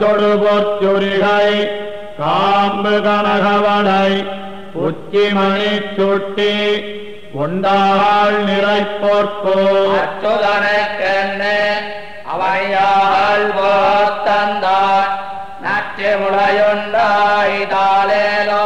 அச்சொடு பொற்சுரிகை காம்பு கனகவடை உச்சிமணி சுட்டி உண்டாள் நிறைப்போர்க்கோ அச்சுதனுக்கென்னு அவையாள் போத்தந்தாய் நற்று முளையுண்டாய் தாளேலோ